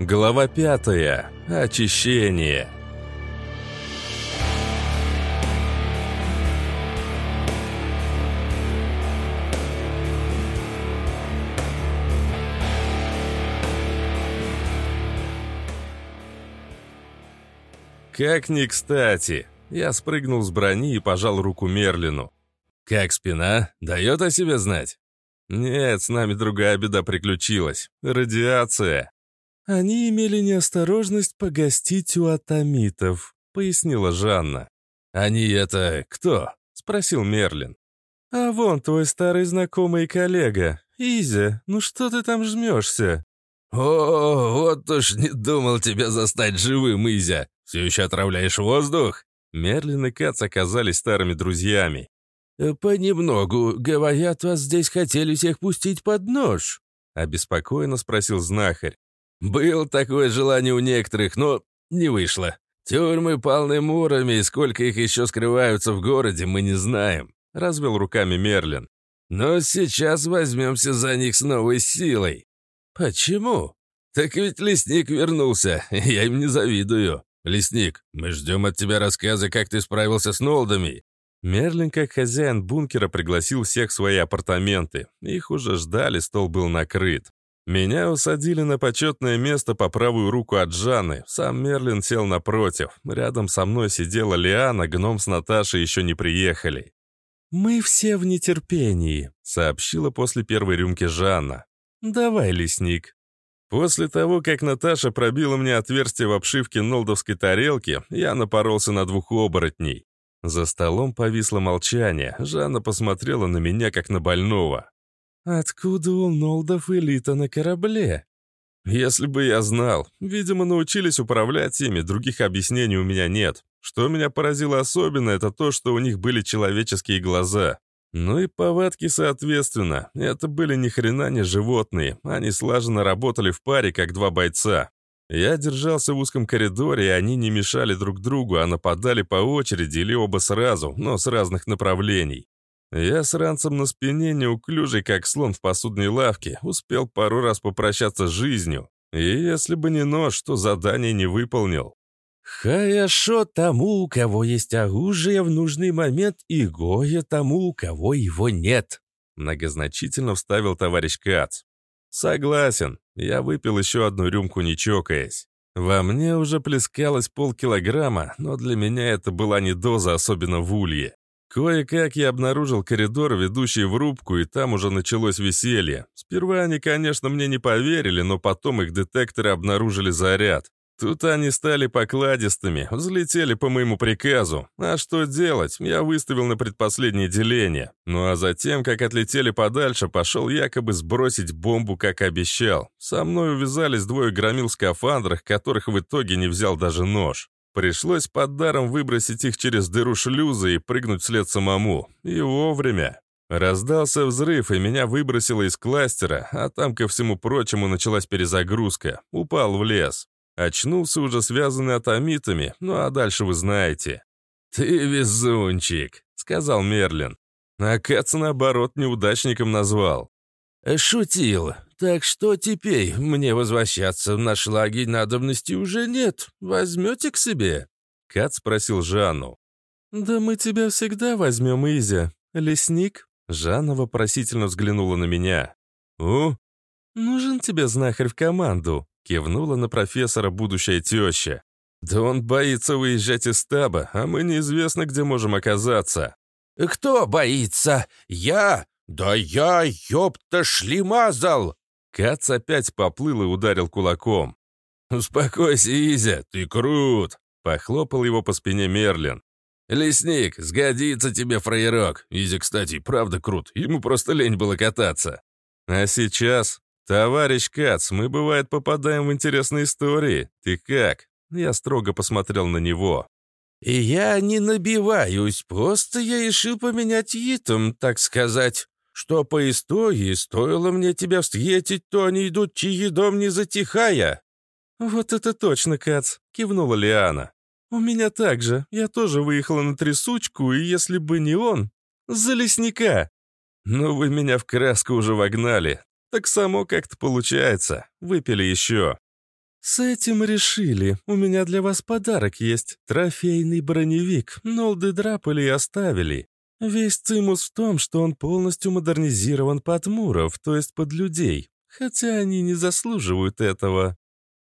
Глава пятая. Очищение. Как ни кстати. Я спрыгнул с брони и пожал руку Мерлину. «Как спина? Дает о себе знать?» «Нет, с нами другая беда приключилась. Радиация». «Они имели неосторожность погостить у атомитов», — пояснила Жанна. «Они это кто?» — спросил Мерлин. «А вон твой старый знакомый и коллега. Изя, ну что ты там жмешься?» «О, вот уж не думал тебя застать живым, Изя. Все еще отравляешь воздух?» Мерлин и Кац оказались старыми друзьями. Э, «Понемногу. Говорят, вас здесь хотели всех пустить под нож», — обеспокоенно спросил знахарь. «Было такое желание у некоторых, но не вышло. Тюрьмы полны мурами, и сколько их еще скрываются в городе, мы не знаем», — развел руками Мерлин. «Но сейчас возьмемся за них с новой силой». «Почему?» «Так ведь лесник вернулся, я им не завидую». «Лесник, мы ждем от тебя рассказа, как ты справился с Нолдами. Мерлин, как хозяин бункера, пригласил всех в свои апартаменты. Их уже ждали, стол был накрыт. Меня усадили на почетное место по правую руку от Жанны. Сам Мерлин сел напротив. Рядом со мной сидела Лиана, гном с Наташей еще не приехали. «Мы все в нетерпении», — сообщила после первой рюмки Жанна. «Давай, лесник». После того, как Наташа пробила мне отверстие в обшивке нолдовской тарелки, я напоролся на двух оборотней. За столом повисло молчание. Жанна посмотрела на меня, как на больного. «Откуда у Нолдов элита на корабле?» «Если бы я знал. Видимо, научились управлять ими, других объяснений у меня нет. Что меня поразило особенно, это то, что у них были человеческие глаза. Ну и повадки соответственно. Это были ни хрена не животные. Они слаженно работали в паре, как два бойца. Я держался в узком коридоре, и они не мешали друг другу, а нападали по очереди или оба сразу, но с разных направлений. Я с ранцем на спине, неуклюжий, как слон в посудной лавке, успел пару раз попрощаться с жизнью. И если бы не нож, то задание не выполнил. «Хорошо тому, у кого есть оружие в нужный момент, и горе тому, у кого его нет», многозначительно вставил товарищ Кац. «Согласен. Я выпил еще одну рюмку, не чокаясь. Во мне уже плескалось полкилограмма, но для меня это была не доза, особенно в улье. Кое-как я обнаружил коридор, ведущий в рубку, и там уже началось веселье. Сперва они, конечно, мне не поверили, но потом их детекторы обнаружили заряд. Тут они стали покладистыми, взлетели по моему приказу. А что делать? Я выставил на предпоследнее деление. Ну а затем, как отлетели подальше, пошел якобы сбросить бомбу, как обещал. Со мной увязались двое громил в скафандрах, которых в итоге не взял даже нож. Пришлось под даром выбросить их через дыру шлюза и прыгнуть вслед самому. И вовремя. Раздался взрыв, и меня выбросило из кластера, а там, ко всему прочему, началась перезагрузка. Упал в лес. Очнулся уже связанный атомитами, ну а дальше вы знаете. «Ты везунчик», — сказал Мерлин. А Кац, наоборот, неудачником назвал. «Шутил. Так что теперь? Мне возвращаться в наш лагерь надобности уже нет. Возьмете к себе?» Кат спросил Жанну. «Да мы тебя всегда возьмем, Изя. Лесник?» Жанна вопросительно взглянула на меня. «У? Нужен тебе знахарь в команду. Кивнула на профессора будущая теща. «Да он боится выезжать из стаба, а мы неизвестно, где можем оказаться». «Кто боится? Я? Да я, ёпта, шлемазал!» Кац опять поплыл и ударил кулаком. «Успокойся, Изя, ты крут!» Похлопал его по спине Мерлин. «Лесник, сгодится тебе фраерок. Изя, кстати, правда крут, ему просто лень было кататься». А сейчас «Товарищ Кац, мы, бывает, попадаем в интересные истории. Ты как?» Я строго посмотрел на него. «И я не набиваюсь, просто я решил поменять итом, так сказать. Что по истории, стоило мне тебя встретить, то они идут чаедом не затихая». «Вот это точно, Кац», — кивнула Лиана. «У меня так же. Я тоже выехала на трясучку, и если бы не он... За лесника!» «Ну, вы меня в краску уже вогнали. Так само как-то получается. Выпили еще. «С этим решили. У меня для вас подарок есть. Трофейный броневик. Нолды драпали и оставили. Весь цимус в том, что он полностью модернизирован под муров, то есть под людей. Хотя они не заслуживают этого».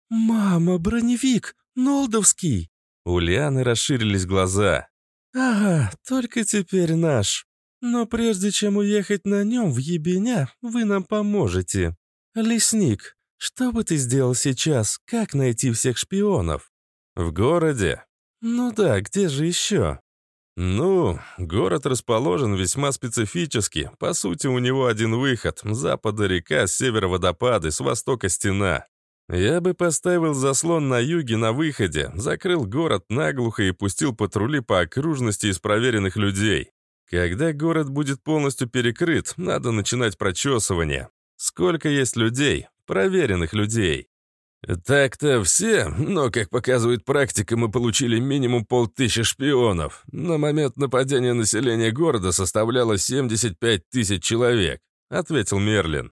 «Мама, броневик! Нолдовский!» У Лианы расширились глаза. «Ага, только теперь наш. Но прежде чем уехать на нем в Ебеня, вы нам поможете. Лесник, что бы ты сделал сейчас? Как найти всех шпионов? В городе? Ну да, где же еще? Ну, город расположен весьма специфически. По сути, у него один выход. Запада река, с севера водопады, с востока стена. Я бы поставил заслон на юге на выходе, закрыл город наглухо и пустил патрули по окружности из проверенных людей. Когда город будет полностью перекрыт, надо начинать прочесывание. Сколько есть людей? Проверенных людей. Так-то все, но, как показывает практика, мы получили минимум полтысячи шпионов. На момент нападения населения города составляло 75 тысяч человек, ответил Мерлин.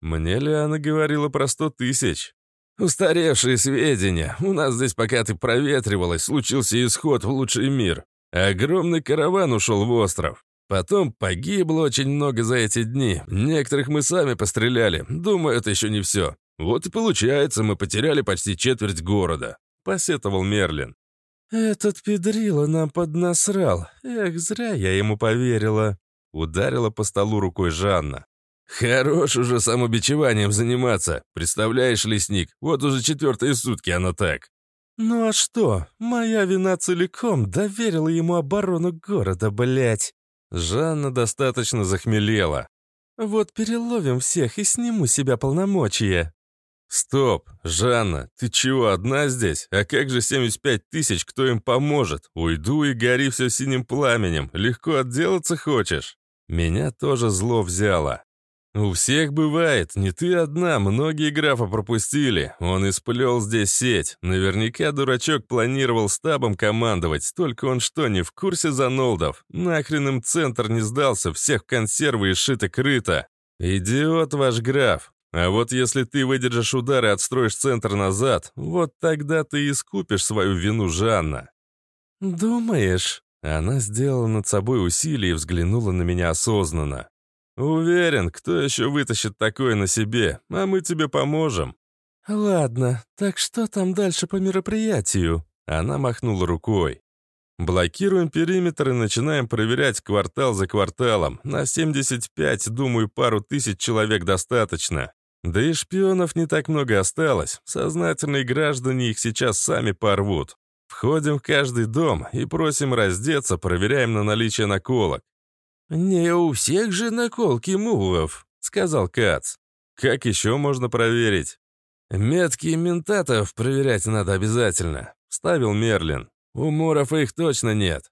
Мне Лиана говорила про 100 тысяч. Устаревшие сведения. У нас здесь, пока ты проветривалась, случился исход в лучший мир. Огромный караван ушел в остров. Потом погибло очень много за эти дни. Некоторых мы сами постреляли. Думаю, это еще не все. Вот и получается, мы потеряли почти четверть города», — посетовал Мерлин. «Этот педрила нам поднасрал. Эх, зря я ему поверила», — ударила по столу рукой Жанна. «Хорош уже самобичеванием заниматься. Представляешь, лесник, вот уже четвертые сутки оно так». «Ну а что? Моя вина целиком доверила ему оборону города, блядь!» Жанна достаточно захмелела. «Вот переловим всех и сниму себя полномочия». «Стоп! Жанна, ты чего, одна здесь? А как же 75 тысяч, кто им поможет? Уйду и гори все синим пламенем. Легко отделаться хочешь?» Меня тоже зло взяло. «У всех бывает, не ты одна, многие графа пропустили. Он исплел здесь сеть. Наверняка дурачок планировал стабом командовать, только он что, не в курсе занолдов? Нахрен им центр не сдался, всех консервы и шито-крыто. Идиот ваш граф. А вот если ты выдержишь удар и отстроишь центр назад, вот тогда ты искупишь свою вину, Жанна». «Думаешь?» Она сделала над собой усилие и взглянула на меня осознанно. «Уверен, кто еще вытащит такое на себе, а мы тебе поможем». «Ладно, так что там дальше по мероприятию?» Она махнула рукой. «Блокируем периметр и начинаем проверять квартал за кварталом. На 75, думаю, пару тысяч человек достаточно. Да и шпионов не так много осталось. Сознательные граждане их сейчас сами порвут. Входим в каждый дом и просим раздеться, проверяем на наличие наколок. «Не у всех же наколки мувов», — сказал Кац. «Как еще можно проверить?» «Метки ментатов проверять надо обязательно», — ставил Мерлин. «У Муров их точно нет».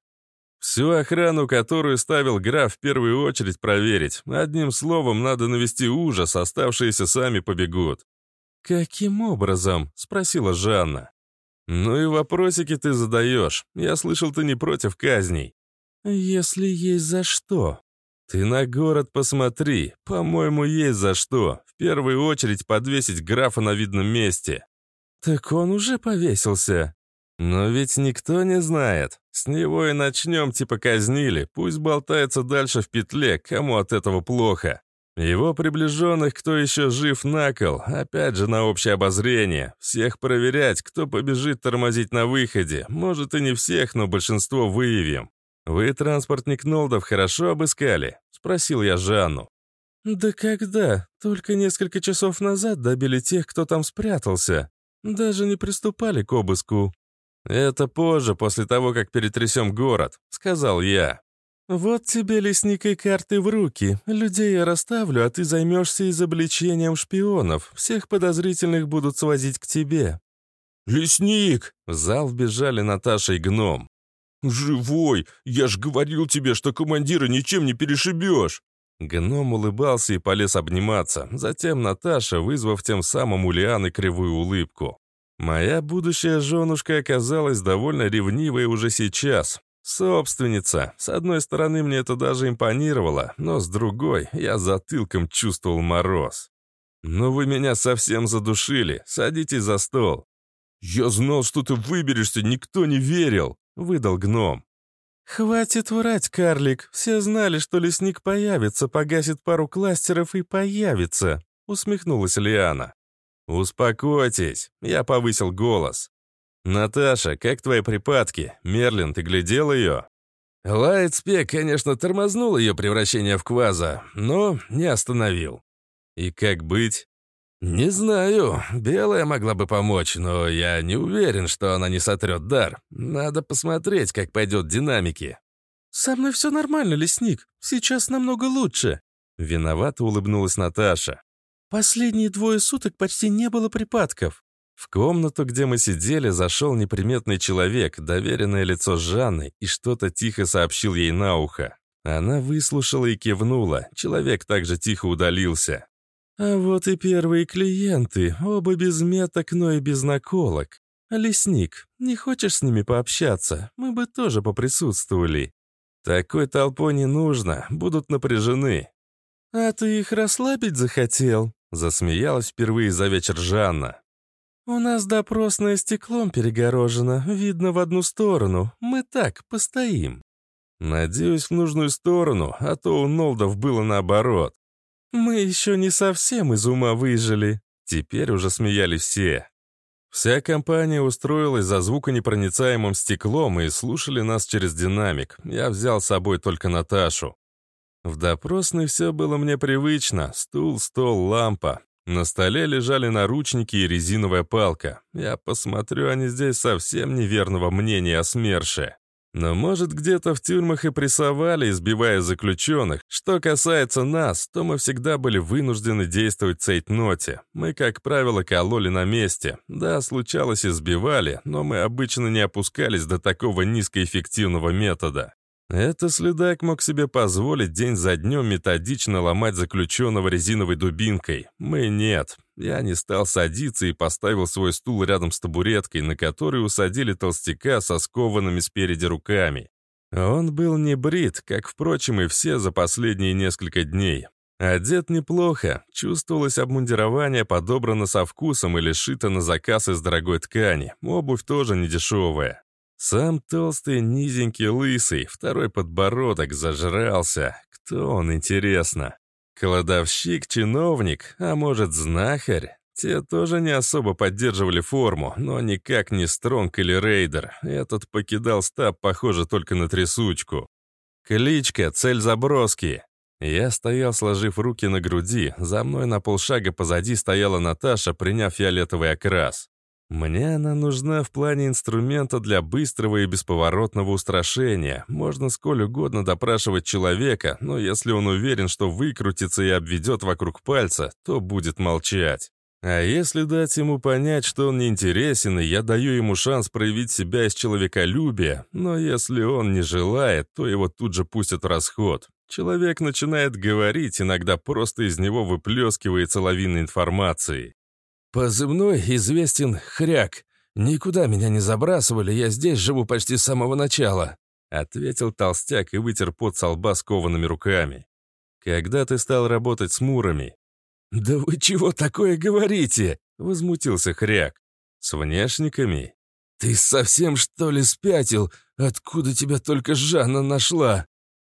«Всю охрану, которую ставил граф, в первую очередь проверить. Одним словом, надо навести ужас, оставшиеся сами побегут». «Каким образом?» — спросила Жанна. «Ну и вопросики ты задаешь. Я слышал, ты не против казней». «Если есть за что». «Ты на город посмотри. По-моему, есть за что. В первую очередь подвесить графа на видном месте». «Так он уже повесился». «Но ведь никто не знает. С него и начнем, типа казнили. Пусть болтается дальше в петле, кому от этого плохо. Его приближенных, кто еще жив на кол, опять же на общее обозрение. Всех проверять, кто побежит тормозить на выходе. Может и не всех, но большинство выявим. «Вы транспортник Нолдов хорошо обыскали?» — спросил я Жанну. «Да когда? Только несколько часов назад добили тех, кто там спрятался. Даже не приступали к обыску». «Это позже, после того, как перетрясем город», — сказал я. «Вот тебе, лесник, и карты в руки. Людей я расставлю, а ты займешься изобличением шпионов. Всех подозрительных будут свозить к тебе». «Лесник!» — в зал вбежали Наташа и гном. «Живой! Я ж говорил тебе, что командира ничем не перешибешь!» Гном улыбался и полез обниматься. Затем Наташа, вызвав тем самым у Лианы кривую улыбку. Моя будущая женушка оказалась довольно ревнивой уже сейчас. Собственница. С одной стороны, мне это даже импонировало, но с другой я затылком чувствовал мороз. «Ну вы меня совсем задушили. Садитесь за стол». «Я знал, что ты выберешься, никто не верил», — выдал гном. «Хватит врать, карлик. Все знали, что лесник появится, погасит пару кластеров и появится», — усмехнулась Лиана. «Успокойтесь», — я повысил голос. «Наташа, как твои припадки? Мерлин, ты глядел ее?» Лайтспек, конечно, тормознул ее превращение в кваза, но не остановил. «И как быть?» «Не знаю. Белая могла бы помочь, но я не уверен, что она не сотрет дар. Надо посмотреть, как пойдет динамики». «Со мной все нормально, лесник. Сейчас намного лучше». Виновато улыбнулась Наташа. «Последние двое суток почти не было припадков. В комнату, где мы сидели, зашел неприметный человек, доверенное лицо Жанны, и что-то тихо сообщил ей на ухо. Она выслушала и кивнула. Человек также тихо удалился. «А вот и первые клиенты, оба без меток, но и без наколок. Лесник, не хочешь с ними пообщаться? Мы бы тоже поприсутствовали». «Такой толпой не нужно, будут напряжены». «А ты их расслабить захотел?» Засмеялась впервые за вечер Жанна. «У нас допросное стеклом перегорожено, видно в одну сторону. Мы так, постоим». «Надеюсь, в нужную сторону, а то у Нолдов было наоборот». «Мы еще не совсем из ума выжили». Теперь уже смеялись все. Вся компания устроилась за звуконепроницаемым стеклом и слушали нас через динамик. Я взял с собой только Наташу. В допросной все было мне привычно. Стул, стол, лампа. На столе лежали наручники и резиновая палка. Я посмотрю, они здесь совсем неверного мнения о СМЕРШе. Но, может, где-то в тюрьмах и прессовали, избивая заключенных. Что касается нас, то мы всегда были вынуждены действовать в цейтноте. Мы, как правило, кололи на месте. Да, случалось, избивали, но мы обычно не опускались до такого низкоэффективного метода. Это следак мог себе позволить день за днем методично ломать заключенного резиновой дубинкой. Мы нет. Я не стал садиться и поставил свой стул рядом с табуреткой, на которой усадили толстяка со скованными спереди руками. Он был не брит, как, впрочем, и все за последние несколько дней. Одет неплохо, чувствовалось обмундирование подобрано со вкусом или шито на заказ из дорогой ткани, обувь тоже недешевая. Сам толстый, низенький, лысый, второй подбородок зажрался. Кто он, интересно? Кладовщик, чиновник, а может, знахарь? Те тоже не особо поддерживали форму, но никак не Стронг или Рейдер. Этот покидал стаб, похоже, только на трясучку. Кличка, цель заброски. Я стоял, сложив руки на груди, за мной на полшага позади стояла Наташа, приняв фиолетовый окрас. Мне она нужна в плане инструмента для быстрого и бесповоротного устрашения. Можно сколь угодно допрашивать человека, но если он уверен, что выкрутится и обведет вокруг пальца, то будет молчать. А если дать ему понять, что он неинтересен, и я даю ему шанс проявить себя из человеколюбия, но если он не желает, то его тут же пустят в расход. Человек начинает говорить, иногда просто из него выплескивается лавина информации. «Позывной известен Хряк. Никуда меня не забрасывали, я здесь живу почти с самого начала», ответил толстяк и вытер пот со лба скованными руками. «Когда ты стал работать с мурами?» «Да вы чего такое говорите?» возмутился Хряк. «С внешниками?» «Ты совсем, что ли, спятил? Откуда тебя только Жанна нашла?»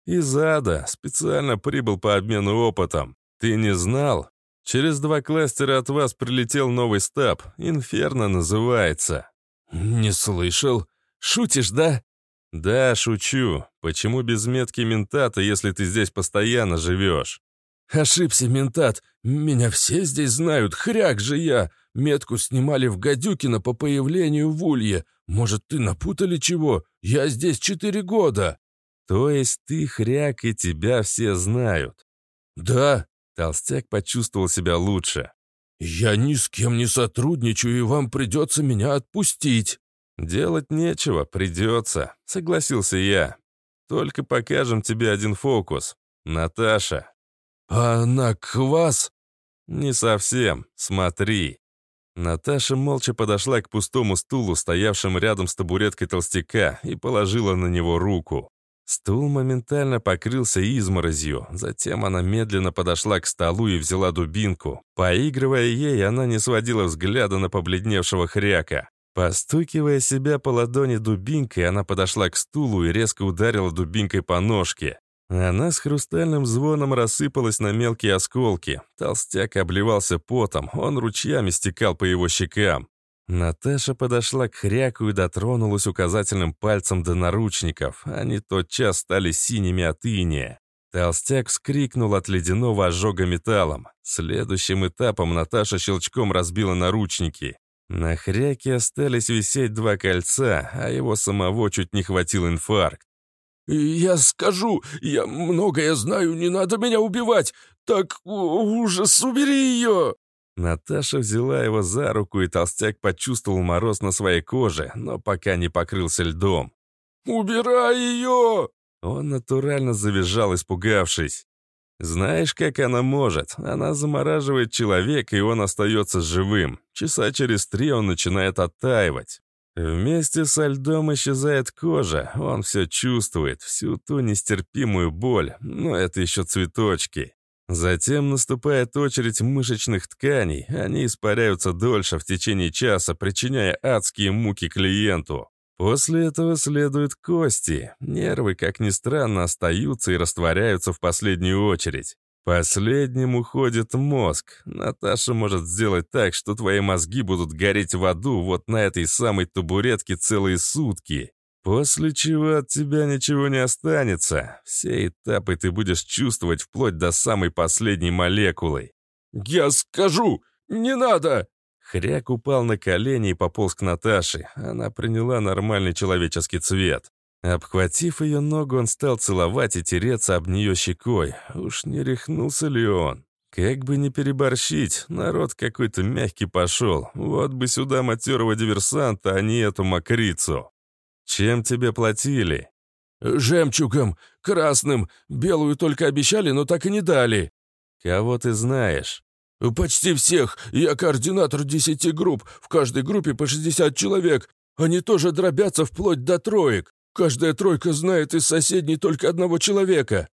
«Из ада. Специально прибыл по обмену опытом. Ты не знал?» Через два кластера от вас прилетел новый стаб. Инферно называется». «Не слышал. Шутишь, да?» «Да, шучу. Почему без метки ментата, если ты здесь постоянно живешь?» «Ошибся, ментат. Меня все здесь знают. Хряк же я. Метку снимали в Гадюкино по появлению в Улье. Может, ты напутали чего? Я здесь четыре года». «То есть ты хряк, и тебя все знают?» «Да, Толстяк почувствовал себя лучше. «Я ни с кем не сотрудничаю, и вам придется меня отпустить». «Делать нечего, придется», — согласился я. «Только покажем тебе один фокус. Наташа». «А она к вас?» «Не совсем. Смотри». Наташа молча подошла к пустому стулу, стоявшему рядом с табуреткой толстяка, и положила на него руку. Стул моментально покрылся изморозью. Затем она медленно подошла к столу и взяла дубинку. Поигрывая ей, она не сводила взгляда на побледневшего хряка. Постукивая себя по ладони дубинкой, она подошла к стулу и резко ударила дубинкой по ножке. Она с хрустальным звоном рассыпалась на мелкие осколки. Толстяк обливался потом, он ручьями стекал по его щекам. Наташа подошла к хряку и дотронулась указательным пальцем до наручников. Они тотчас стали синими от иния. Толстяк вскрикнул от ледяного ожога металлом. Следующим этапом Наташа щелчком разбила наручники. На хряке остались висеть два кольца, а его самого чуть не хватил инфаркт. «Я скажу, я многое знаю, не надо меня убивать! Так ужас, убери ее!» Наташа взяла его за руку, и толстяк почувствовал мороз на своей коже, но пока не покрылся льдом. «Убирай ее!» Он натурально завизжал, испугавшись. Знаешь, как она может? Она замораживает человека, и он остается живым. Часа через три он начинает оттаивать. Вместе со льдом исчезает кожа, он все чувствует, всю ту нестерпимую боль, но это еще цветочки. Затем наступает очередь мышечных тканей, они испаряются дольше в течение часа, причиняя адские муки клиенту. После этого следуют кости. Нервы, как ни странно, остаются и растворяются в последнюю очередь. Последним уходит мозг. Наташа может сделать так, что твои мозги будут гореть в аду вот на этой самой табуретке целые сутки. После чего от тебя ничего не останется. Все этапы ты будешь чувствовать вплоть до самой последней молекулы. «Я скажу! Не надо!» Хряк упал на колени и пополз к Наташе. Она приняла нормальный человеческий цвет. Обхватив ее ногу, он стал целовать и тереться об нее щекой. Уж не рехнулся ли он? Как бы не переборщить, народ какой-то мягкий пошел. Вот бы сюда матерого диверсанта, а не эту мокрицу. Чем тебе платили? «Жемчугом, красным, белую только обещали, но так и не дали». «Кого ты знаешь?» «Почти всех. Я координатор десяти групп. В каждой группе по 60 человек. Они тоже дробятся вплоть до троек. Каждая тройка знает из соседней только одного человека».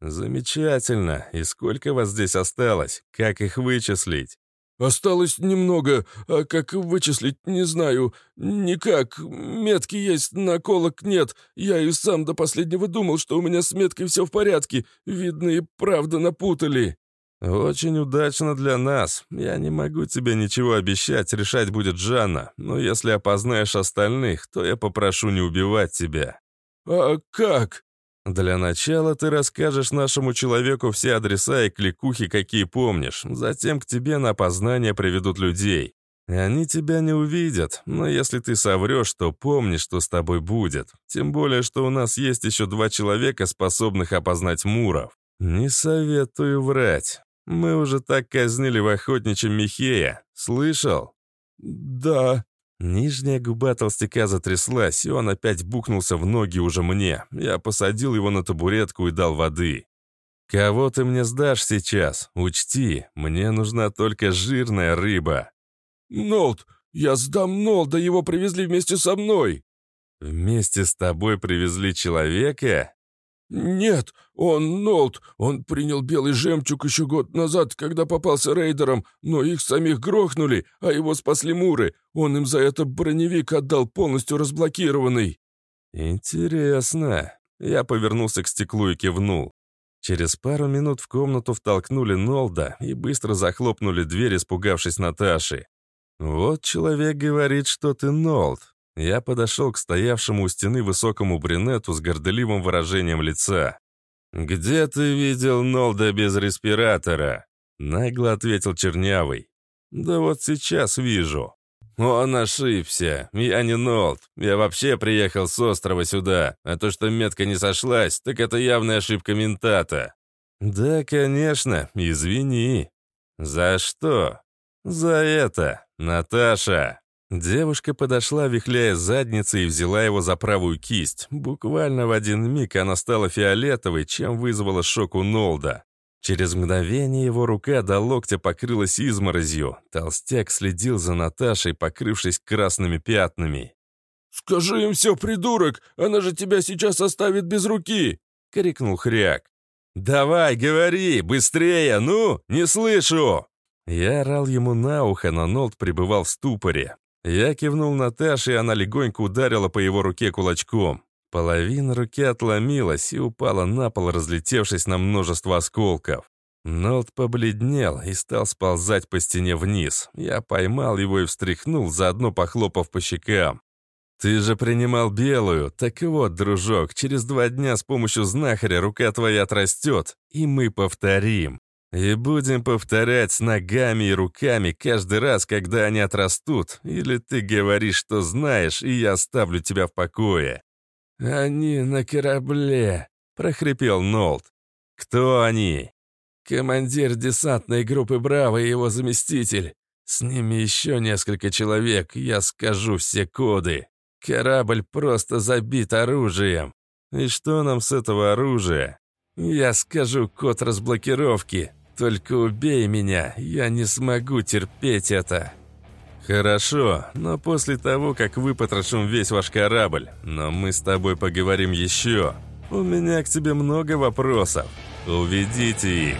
«Замечательно. И сколько вас здесь осталось? Как их вычислить?» «Осталось немного, а как вычислить, не знаю. Никак. Метки есть, наколок нет. Я и сам до последнего думал, что у меня с меткой все в порядке. Видно, и правда напутали». «Очень удачно для нас. Я не могу тебе ничего обещать, решать будет Жанна. Но если опознаешь остальных, то я попрошу не убивать тебя». «А как?» «Для начала ты расскажешь нашему человеку все адреса и кликухи, какие помнишь. Затем к тебе на опознание приведут людей. Они тебя не увидят, но если ты соврешь, то помни, что с тобой будет. Тем более, что у нас есть еще два человека, способных опознать муров. Не советую врать. Мы уже так казнили в охотничьем Михея. Слышал?» «Да», Нижняя губа толстяка затряслась, и он опять бухнулся в ноги уже мне. Я посадил его на табуретку и дал воды. «Кого ты мне сдашь сейчас? Учти, мне нужна только жирная рыба». «Нолд! Я сдам Нолда, его привезли вместе со мной!» «Вместе с тобой привезли человека?» «Нет, он Нолт. Он принял белый жемчуг еще год назад, когда попался рейдером, но их самих грохнули, а его спасли муры. Он им за это броневик отдал полностью разблокированный». «Интересно». Я повернулся к стеклу и кивнул. Через пару минут в комнату втолкнули Нолда и быстро захлопнули дверь, испугавшись Наташи. «Вот человек говорит, что ты Нолд. Я подошел к стоявшему у стены высокому брюнету с горделивым выражением лица. «Где ты видел Нолда без респиратора?» Нагло ответил Чернявый. «Да вот сейчас вижу». «Он ошибся. Я не Нолд. Я вообще приехал с острова сюда. А то, что метка не сошлась, так это явная ошибка ментата». «Да, конечно. Извини». «За что?» «За это. Наташа». Девушка подошла, вихляя задницей, и взяла его за правую кисть. Буквально в один миг она стала фиолетовой, чем вызвала шок у Нолда. Через мгновение его рука до локтя покрылась изморозью. Толстяк следил за Наташей, покрывшись красными пятнами. «Скажи им все, придурок! Она же тебя сейчас оставит без руки!» — крикнул Хряк. «Давай, говори, быстрее, ну, не слышу!» Я орал ему на ухо, но Нолт пребывал в ступоре. Я кивнул Наташе, и она легонько ударила по его руке кулачком. Половина руки отломилась и упала на пол, разлетевшись на множество осколков. Нолт побледнел и стал сползать по стене вниз. Я поймал его и встряхнул, заодно похлопав по щекам. «Ты же принимал белую. Так вот, дружок, через два дня с помощью знахаря рука твоя отрастет, и мы повторим. И будем повторять с ногами и руками каждый раз, когда они отрастут. Или ты говоришь, что знаешь, и я оставлю тебя в покое». «Они на корабле», — прохрипел Нолт. «Кто они?» «Командир десантной группы «Браво» и его заместитель. С ними еще несколько человек, я скажу все коды». Корабль просто забит оружием. И что нам с этого оружия? Я скажу код разблокировки. Только убей меня, я не смогу терпеть это. Хорошо, но после того, как выпотрошим весь ваш корабль, но мы с тобой поговорим еще. У меня к тебе много вопросов. Уведите их.